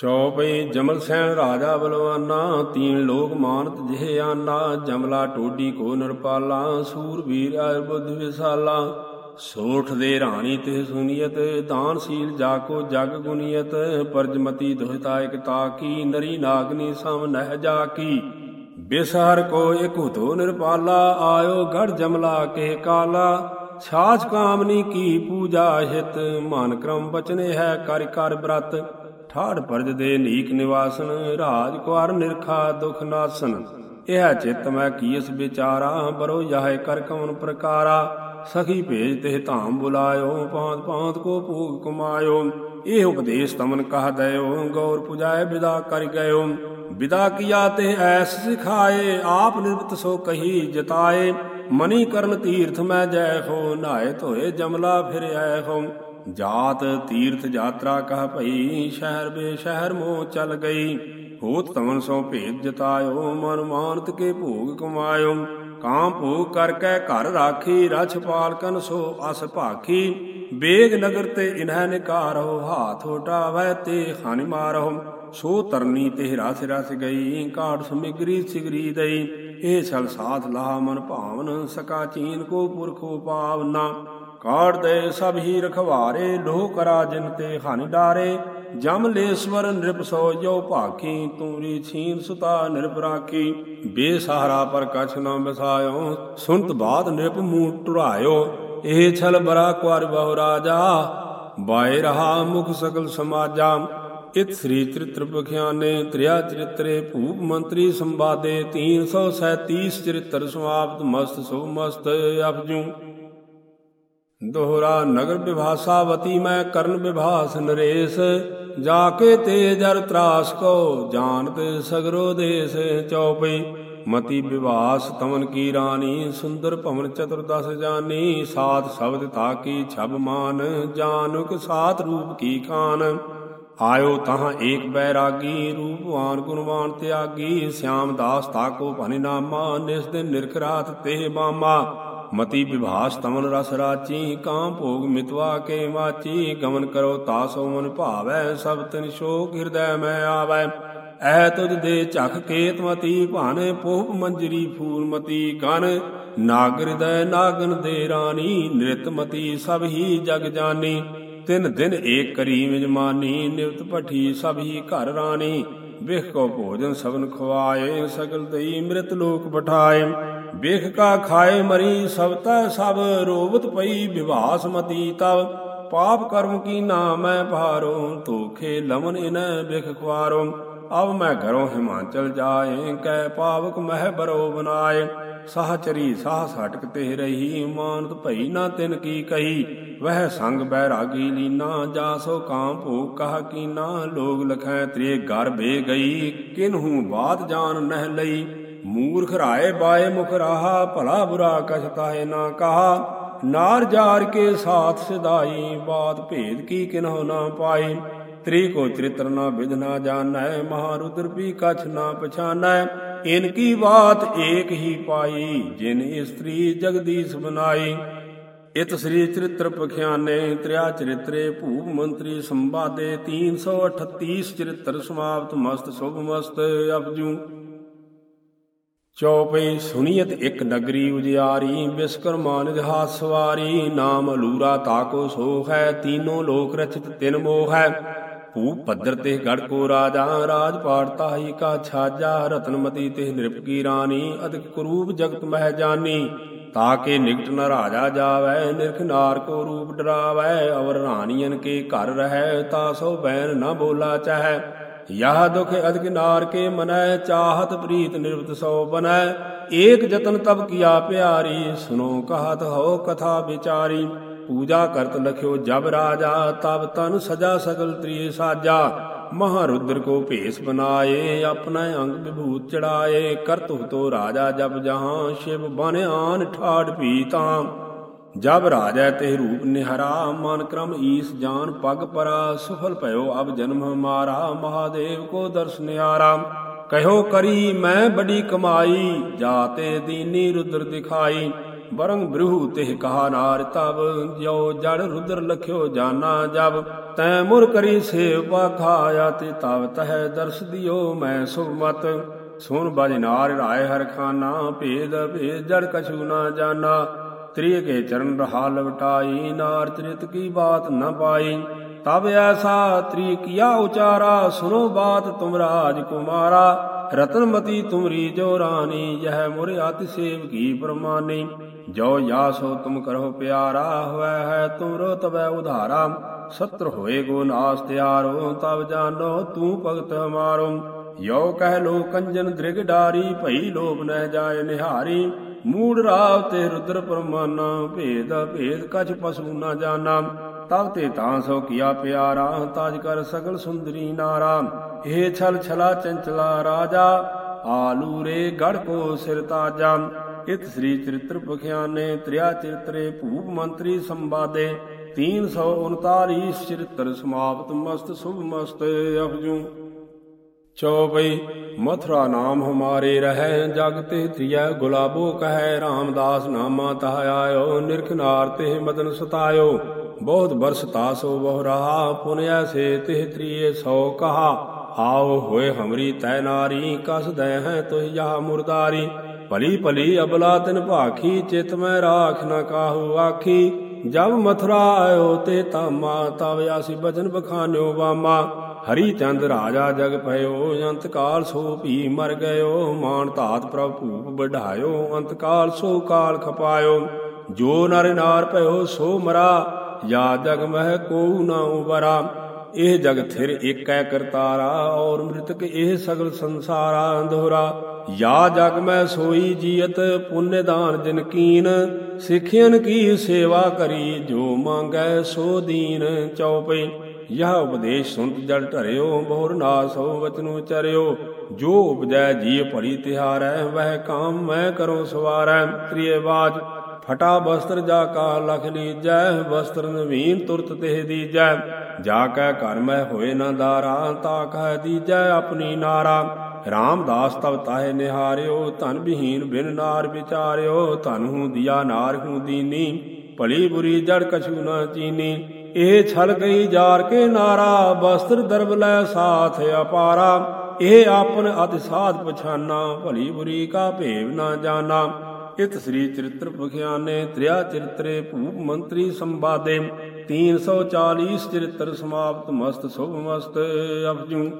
ਚੌਪਈ ਜਮਲ ਸੈਨ ਰਾਜਾ ਬਲਵਾਨਾ, ਤੀਨ ਲੋਕ ਮਾਨਤ ਜਿਹ ਆਨਾ ਜਮਲਾ ਟੋਡੀ ਕੋ ਨਰਪਾਲਾ ਸੂਰਬੀਰ ਅਰ ਵਿਸਾਲਾ। ਸੋਠ ਦੇ ਰਾਣੀ ਤੇ ਸੁਨੀਅਤ, ਦਾਨਸ਼ੀਲ ਜਾ ਕੋ ਜਗ ਗੁਨੀਅਤ, ਪਰਜਮਤੀ ਦੁਹਿਤਾ ਇਕ ਤਾਕੀ, ਨਰੀ ਨਾਗਨੀ ਸਮ ਨਹਿ ਜਾ ਕੀ ਬਿਸਹਰ ਕੋ ਇਕ ਹੁਤੋ ਨਿਰਪਾਲਾ, ਆਇਓ ਗੜ ਜਮਲਾ ਕੇ ਕਾਲਾ। ਛਾਛ ਕਾਮਨੀ ਕੀ ਪੂਜਾ ਹਿਤ, ਮਨ ਕਰਮ ਬਚਨੇ ਹੈ ਕਰ ਕਰ ਬ੍ਰਤ। ਠਾੜ ਪਰਜ ਦੇ ਨੀਕ ਨਿਵਾਸਨ, ਰਾਜ ਕੁਾਰ ਨਿਰਖਾ ਦੁਖ ਨਾਸਨ। ਇਹ ਚਿਤ ਮੈਂ ਕੀਸ ਵਿਚਾਰਾ, ਬਰੋ ਜਾਹੇ ਕਰ ਕਮਨ ਪ੍ਰਕਾਰਾ। ਸਖੀ ਭੇਜ ਤੇ ਧਾਮ ਬੁਲਾਇਓ, ਪਾਂਤ ਪਾਂਤ ਕੋ ਭੋਗ ਕਮਾਇਓ। ਇਹ ਉਪਦੇਸ਼ ਤਮਨ ਕਹ ਦਇਓ, ਗੌਰ ਪੁਜਾਏ ਵਿਦਾ ਕਰ ਗਇਓ। ਵਿਦਾ ਕੀਆ ਤੇ ਐਸ ਸਿਖਾਏ, ਆਪ ਨਿਰਭਤ ਸੋ ਕਹੀ ਜਤਾਏ। ਮਨੀ ਕਰਨ ਤੀਰਥ ਮੈਂ ਜੈ ਹੋ ਨਾਏ ਧੋਏ ਜਮਲਾ ਫਿਰ ਆਏ ਹੋ। ਜਾਤ ਤੀਰਥ ਯਾਤਰਾ ਕਹ ਭਈ, ਸ਼ਹਿਰ ਬੇ ਸ਼ਹਿਰ ਮੋ ਚਲ ਗਈ। ਹੋਤ ਤਵਨ ਸੋ ਭੇਦ ਜਤਾਇਓ, ਮਨ ਮਾਨਤ ਕੇ ਭੋਗ ਕਮਾਇਓ। ਕਾਮ ਭੋਗ ਕਰਕੇ ਘਰ ਰਾਖੀ, ਰਛ ਪਾਲਕਨ ਸੋ ਅਸ ਭਾਖੀ। ਬੇਗ ਨਗਰ ਤੇ ਇਨਹਿ ਨਿਕਾਰੋ ਹਾਥ ਉਟਾਵੈ ਤੇ ਖਾਨੀ ਮਾਰੋ ਸੋ ਤਰਨੀ ਤੇ ਰਸ ਰਸ ਗਈ ਕਾੜ ਸਮਿਗਰੀ ਸਿਗਰੀ ਦਈ। ਇਹ ਛਲ ਸਾਥ ਲਾਹ ਮਨ ਭਾਵਨ, ਸਕਾ ਚੀਨ ਕੋ ਪੁਰਖੋ ਪਾਵਨਾ ਕਾੜ ਦੇ ਸਭ ਹੀ ਰਖਵਾਰੇ, ਲੋਹ ਕਰਾ ਜਿਨ ਤੇ ਹਨ ਡਾਰੇ। ਜਮ ਲੇਸ਼ਵਰ ਨਿਰਪ ਸੋ ਜੋ ਭਾਕੀ, ਤੂਰੀ ਛੀਨ ਸੁਤਾ ਨਿਰਪ ਰਾਖੀ। ਬੇਸਹਾਰਾ ਪਰ ਕਛ ਨ ਬਸਾਇਓ ਸੁਨਤ ਬਾਦ ਨਿਰਪ ਮੂਹ ਟੁਰਾਇਓ। ਇਹ ਛਲ ਬਰਾ ਕੁਾਰ ਬਹੁ ਰਾਜਾ, ਬਾਏ ਰਹਾ ਮੁਖ ਸਕਲ ਸਮਾਜਾ। ਇਤ ਸ੍ਰੀ ਚਰਿਤ੍ਰ ਬਖਿਆਨੇ ਤ੍ਰਿਆ ਚਰਿਤਰੇ ਭੂਪ ਮੰਤਰੀ ਸੰਵਾਦੇ। 337 ਚਰਿਤ੍ਰ ਸਮਾਪਤ, ਮਸਤ ਸੋ ਮਸਤ ਅਪਜੂ। ਦੋਹਰਾ ਨਗਰ ਵਿਭਾਸਾਵਤੀ ਮੈਂ ਕਰਨ ਵਿਭਾਸ ਨਰੇਸ਼ ਜਾ ਕੇ ਤੇ ਜਰ ਤਰਾਸ ਕੋ ਜਾਣਤ ਸਗਰੋ ਦੇਸ ਚੌਪਈ। ਮਤੀ ਵਿਵਾਸ ਤਮਨ ਕੀ ਰਾਣੀ, ਸੁੰਦਰ ਭਵਨ ਚਤੁਰਦਸ ਜਾਨੀ ਸਾਤ ਸ਼ਬਦ ਤਾਕੀ ਛਬ ਮਾਨ, ਜਾਨੁਕ ਸਾਤ ਰੂਪ ਕੀ ਖਾਨ। ਆਇਓ ਤਹਾਂ ਏਕ ਬੈਰਾਗੀ ਰੂਪਵਾਨ ਗੁਣਵਾਨ ਤਿਆਗੀ, ਸਿਆਮ ਦਾਸ ਤਾਕੋ ਭਨਿ ਨਾਮਾ, ਨਿਸ ਦਿਨ ਨਿਰਖ ਰਾਤ ਤੇ ਬਾਮਾ। ਮਤੀ ਵਿਭਾਸ ਤਮਨ ਰਸ ਰਾਚੀ ਕਾਮ ਭੋਗ ਮਿਤਵਾ ਕੇ ਮਾਚੀ ਗਮਨ ਕਰੋ ਤਾਸੋ ਮਨ ਭਾਵੈ, ਸਭ ਤਿਨ ਸ਼ੋਕ ਹਿਰਦੈ ਮੈਂ ਆਵੈ। ਐ ਤੁਜ ਦੇ ਝਖ ਕੇਤਮਤੀ ਭਾਨੇ ਪੋਪ ਮੰਜਰੀ ਫੂਲ ਮਤੀ ਗਨ ਨਾਗਰਿਦੈ ਨਾਗਨ ਦੇ ਰਾਣੀ, ਨ੍ਰਿਤ ਮਤੀ ਸਭ ਹੀ ਜਗ ਜਾਨੀ। ਤਿਨ ਦਿਨ ਏਕ ਕਰੀ ਮਿਜਮਾਨੀ ਨਿਵਤ ਭਠੀ ਸਭ ਹੀ ਘਰ ਰਾਣੀ। ਵਿਖ ਕੋ ਭੋਜਨ ਸਭਨ ਖਵਾਏ, ਸਗਲ ਦਈ ਮ੍ਰਿਤ ਲੋਕ ਬਠਾਏ। ਵਿਖ ਕਾ ਖਾਏ ਮਰੀ ਸਬਤਾ ਸਭ ਰੋਵਤ ਪਈ ਵਿਵਾਸ ਮਤੀ ਤਵ, ਪਾਪ ਕਰਮ ਕੀ ਨਾਮੈ ਭਾਰੋ ਤੋਖੇ ਲਮਨ ਇਨ ਵਿਖ ਖਵਾਰੋ ਅਬ ਮੈਂ ਘਰੋਂ ਹਿਮਾਚਲ ਜਾਏ, ਕੈ ਪਾਵਕ ਮਹਿ ਬਰੋ ਬਨਾਏ। ਸਾਹਚਰੀ ਸਾਹ ਸਟਕ ਤੇ ਰਹੀ, ਮਾਨਤ ਭਈ ਨਾ ਤਿਨ ਕੀ ਕਹੀ। ਵਹਿ ਸੰਗ ਬੈਰਾਗੀ ਲੀਨਾ ਜਾਸੋ ਕਾਂ ਭੋਗ ਕਹ ਕੀਨਾ। ਲੋਗ ਲਖੈ ਤ੍ਰੇ ਘਰ ਬੇ ਗਈ ਕਿਨਹੂ ਬਾਤ ਜਾਣ ਨਹਿ ਲਈ। ਮੂਰਖ ਰਾਏ ਬਾਏ ਮੁਖ ਰਾਹਾ ਭਲਾ ਬੁਰਾ ਕਛ ਤਾਹੇ ਨਾ ਕਹਾ ਨਾਰ ਜਾਰ ਕੇ ਸਾਥ ਸਿਧਾਈ ਬਾਤ ਭੇਦ ਕੀ ਕਿਨਹੁ ਨਾ ਪਾਈ ਤ੍ਰੀ ਕੋ ਚਰਿਤਰ ਨਾ ਵਿਧ ਨਾ ਜਾਣੈ ਮਹਾਰੁਦਰ ਵੀ ਕਛ ਨਾ ਪਛਾਨੈ ਇਨ ਕੀ ਬਾਤ ਏਕ ਹੀ ਪਾਈ ਜਿਨ ਇਸਤਰੀ ਜਗਦੀਸ਼ ਬਨਾਈ ਇਤ ਸ੍ਰੀ ਚਰਿਤ੍ਰ ਪਖਿਆਨੇ ਤ੍ਰਿਆ ਚਰਿਤਰੇ ਭੂਪ ਮੰਤਰੀ ਸੰਵਾਦੇ 338 ਚਰਿਤ੍ਰ ਸਮਾਪਤ ਮਸਤ ਸੁਭ ਮਸਤ ਅਪਜੂ ਚੌਪਈ ਸੁਨੀਅਤ ਇੱਕ ਨਗਰੀ ਉਜਿਆਰੀ ਵਿਸਕਰਮਾ ਨਿਧਾਸ ਸਵਾਰੀ, ਨਾਮ ਅਲੂਰਾ ਤਾਕੋ ਸੋਖ ਹੈ, ਤੀਨੋਂ ਲੋਕ ਰਚਿਤ ਤਿਨ ਮੋਹ ਹੈ। ਭੂਪ ਪੱਧਰ ਤੇ ਗੜ ਕੋ ਰਾਜਾ, ਰਾਜ ਪਾੜਤਾ ਹੀ ਕਾ ਛਾਜਾ, ਰਤਨਮਤੀ ਤੇ ਨਿਰਪ ਕੀ ਰਾਣੀ ਅਦਿਕ ਕਰੂਪ ਜਗਤ ਮਹਿ ਜਾਨੀ। ਤਾਕੇ ਨਿਕਟ ਨ ਰਾਜਾ ਜਾਵੈ, ਨਿਰਖ ਨਾਰ ਕੋ ਰੂਪ ਡਰਾਵੈ, ਅਵਰ ਰਾਣੀਆਂ ਕੇ ਘਰ ਰਹੈ, ਤਾ ਸੋ ਬੈਨ ਨ ਬੋਲਾ ਚਾਹੈ। ਯਹ ਦੁਖ ਅਦਿਕ ਕੇ ਮਨੈ, ਚਾਹਤ ਪ੍ਰੀਤ ਨਿਰਵਤ ਸੋ ਬਨੈ। ਏਕ ਜਤਨ ਤਬ ਕੀਆ ਪਿਆਰੀ, ਸੁਨੋ ਕਹਤ ਹੋ ਕਥਾ ਵਿਚਾਰੀ। ਪੂਜਾ ਕਰਤ ਲਖਿਓ ਜਬ ਰਾਜਾ, ਤਬ ਤਨ ਸਜਾ ਸਗਲ ਤ੍ਰੀ ਸਾਜਾ। ਮਹਾਰੁਦਰ ਕੋ ਭੇਸ ਬਨਾਏ, ਆਪਣਾ ਅੰਗ ਵਿਭੂਤ ਚੜਾਏ। ਕਰਤੁ ਤੋ ਰਾਜਾ ਜਬ ਜਹਾਂ, ਸ਼ਿਵ ਬਨ ਆਨ ਠਾੜ ਪੀਤਾਂ। ਜਬ ਰਾਜੈ ਤੇ ਰੂਪ ਨਿਹਰਾ, ਮਨ ਕਰਮ ਈਸ ਜਾਨ ਪਗ ਪਰਾ, ਸੁਫਲ ਭਇਓ ਅਬ ਜਨਮ ਹਮਾਰਾ ਮਹਾਦੇਵ ਕੋ ਦਰਸ਼ਨ ਆਰਾ ਕਹਿਓ ਕਰੀ ਮੈਂ ਬੜੀ ਕਮਾਈ, ਜਾਤੇ ਦੀਨੀ ਰੁਦਰ ਦਿਖਾਈ। ਬਰੰਗ ਬ੍ਰਿਹੂ ਤਿਹ ਕਹਾ ਨਾਰ ਤਬ ਜੋ ਜੜ ਰੁਦਰ ਲਖਿਓ ਜਾਨਾ ਜਬ ਤੈ ਮੁਰ ਕਰੀ ਸੇਵਾ ਪਾਖਾਇਆ ਤੇ ਤਵ ਤਹਿ ਦਰਸ ਦਿਓ ਮੈਂ ਸੁਭਮਤ ਸੁਨ ਬਜ ਰਾਏ ਹਰ ਖਾਨਾ, ਭੇਦ ਭੇਦ ਜੜ ਕਛੂ ਨਾ ਜਾਣਾ ਤ੍ਰਿਯ ਕੇ ਚਰਨ ਰਹਾ ਲਵਟਾਈ ਨਾਰ ਤ੍ਰਿਤ ਕੀ ਬਾਤ ਨ ਪਾਈ। ਤਬ ਐਸਾ ਤ੍ਰਿ ਕੀਆ ਉਚਾਰਾ ਸੁਨੋ ਬਾਤ ਤੁਮ ਰਾਜ ਕੁਮਾਰਾ। ਰਤਨਮਤੀ ਤੁਮਰੀ ਜੋ ਰਾਣੀ, ਯਹ ਮੁਰ ਅਤਿ ਸੇਵ ਕੀ ਪਰਮਾਨੀ। ਜੋ ਯਾਸੋ ਤੁਮ ਕਰੋ ਪਿਆਰਾ, ਹੋਇ ਹੈ ਤੁਮਰੋ ਤਬੈ ਉਧਾਰਾ। ਸਤਰ ਹੋਏ ਗੋ ਨਾਸ ਤਿਆਰੋ, ਤਬ ਜਾਨੋ ਤੂੰ ਭਗਤ ਹਮਾਰੋ। ਯੋ ਕਹਿ ਲੋ ਕੰਜਨ ਦ੍ਰਿਗ ਡਾਰੀ ਭਈ ਲੋਭ ਨਹਿ ਜਾਏ ਨਿਹਾਰੀ ਮੂੜ ਰਾਵ ਤੇ ਰੁਦਰ ਪਰਮਾਨਾ ਭੇਦ ਭੇਦ ਕਛ ਪਸੂ ਨਾ ਜਾਣਾ ਤਬ ਤੇ ਤਾਂ ਸੋ ਕੀਆ ਪਿਆਰਾ ਤਾਜ ਕਰ ਸਗਲ ਸੁੰਦਰੀ ਨਾਰਾ ਇਹ ਛਲ ਛਲਾ ਚੰਚਲਾ ਰਾਜਾ ਆਲੂ ਰੇ ਗੜ ਕੋ ਸਿਰ ਤਾਜਾ ਇਤ ਸ੍ਰੀ ਚਰਿਤ੍ਰ ਪਖਿਆਨੇ ਤ੍ਰਿਆ ਚਰਿਤਰੇ ਭੂਪ ਮੰਤਰੀ ਸੰਵਾਦੇ 339 ਚਰਿਤ੍ਰ ਸਮਾਪਤ ਮਸਤ ਸੁਭ ਮਸਤ ਅਪਜੂ ਚੌਪਈ ਮਥੁਰਾ ਨਾਮ ਹਮਾਰੇ ਰਹੈ ਜਗ ਤੇ ਤ੍ਰਿਆ ਗੁਲਾਬੋ ਕਹੈ, ਰਾਮਦਾਸ ਨਾਮਾ ਤਹ ਆਇਓ ਨਿਰਖਨਾਰ ਤੇ ਮਦਨ ਸਤਾਇਓ। ਬਹੁਤ ਬਰਸ ਤਾਸੋ ਬਹੁ ਰਹਾ ਪੁਨਿਆ ਸੇ ਤਿਹ ਤ੍ਰਿਏ ਸੋ ਕਹਾ। ਆਓ ਹੋਏ ਹਮਰੀ ਤੈ ਨਾਰੀ, ਕਸ ਦੈ ਹੈ ਤੁਹ ਯਾ ਮੁਰਦਾਰੀ। ਭਲੀ ਭਲੀ ਅਬਲਾ ਤਿਨ ਭਾਖੀ, ਚਿਤ ਮੈਂ ਰਾਖ ਨਾ ਕਾਹੂ ਆਖੀ। ਜਬ ਮਥੁਰਾ ਆਇਓ ਤੇ ਤਾਮਾ ਤਬ ਆਸੀ ਬਚਨ ਬਖਾਨਿਓ ਵਾਮਾ। ਹਰੀ ਚੰਦ ਰਾਜਾ ਜਗ ਭਇਓ, ਅੰਤ ਕਾਲ ਸੋ ਭੀ ਮਰ ਗਇਓ। ਮਾਨ ਧਾਤ ਪ੍ਰਭ ਭੂਪ ਬਢਾਇਓ ਅੰਤ ਕਾਲ ਸੋ ਕਾਲ ਖਪਾਇਓ। ਜੋ ਨਰ ਨਾਰ ਭਇਓ, ਸੋ ਮਰਾ। ਯਾ ਜਗ ਮਹਿ ਕੋ ਨਾ ਉਬਰਾ ਇਹ ਜਗ ਥਿਰ ਏਕੈ ਕਰਤਾਰਾ, ਔਰ ਮ੍ਰਿਤਕ ਇਹ ਸਗਲ ਸੰਸਾਰਾ ਅੰਧੋਰਾ। ਯਾ ਜਗ ਮੈਂ ਸੋਈ ਜੀਅਤ, ਪੁੰਨ ਦਾਨ ਜਿਨ ਕੀਨ। ਸਿੱਖਿਆਨ ਕੀ ਸੇਵਾ ਕਰੀ, ਜੋ ਮੰਗੈ ਸੋ ਦੀਨ ਚਉਪਈ। ਯਹ ਉਪਦੇਸ਼ ਸੁਨਤ ਜੜ ਢਰਿਓ ਬਹੁਰ ਨਾਸ ਹੋ ਵਚਨੁ ਚਰਿਓ ਜੋ ਉਪਜੈ ਜੀ ਭਰੀ ਤਿਹਾਰੈ, ਵਹਿ ਕਾਮ ਮੈਂ ਕਰੋ ਸਵਾਰੈ। ਤ੍ਰਿਏ ਬਾਜ, ਫਟਾ ਬਸਤਰ ਜਾ ਕਾ ਲਖ ਲੀਜੈ, ਬਸਤਰ ਨਵੀਨ ਤੁਰਤ ਤੇ ਦੀਜੈ। ਜਾ ਕੈ ਘਰ ਮੈਂ ਹੋਏ ਨਾ ਦਾਰਾ, ਤਾ ਕਹਿ ਦੀਜੈ ਆਪਣੀ ਨਾਰਾ। ਰਾਮਦਾਸ ਤਬ ਤਾਹੇ ਨਿਹਾਰਿਓ, ਧਨ ਬਿਹੀਨ ਬਿਨ ਨਾਰ ਵਿਚਾਰਿਓ। ਧਨ ਹੂੰ ਦਿਆ ਨਾਰ ਹੂੰ ਦੀਨੀ ਭਲੀ ਬੁਰੀ ਜੜ ਕਛੂ ਨਾ ਚੀਨੀ। ਇਹ ਛਲ ਗਈ ਜਾਰ ਕੇ ਨਾਰਾ, ਬਸਤਰ ਦਰਬ ਲੈ ਸਾਥ ਅਪਾਰਾ। ਇਹ ਆਪਨ ਅਤਿ ਸਾਧ ਪਛਾਨਾ, ਭਲੀ ਬੁਰੀ ਕਾ ਭੇਵ ਨਾ ਜਾਣਾ ਇਤ ਸ੍ਰੀ ਚਰਿਤ੍ਰ ਪਖਿਆਨੇ, ਤ੍ਰਿਆ ਚਰਿਤਰੇ ਭੂਪ ਮੰਤਰੀ ਸੰਵਾਦੇ। 340 ਚਰਿਤ੍ਰ ਸਮਾਪਤ ਮਸਤ ਸੁਭ ਮਸਤ ਅਪਜੂ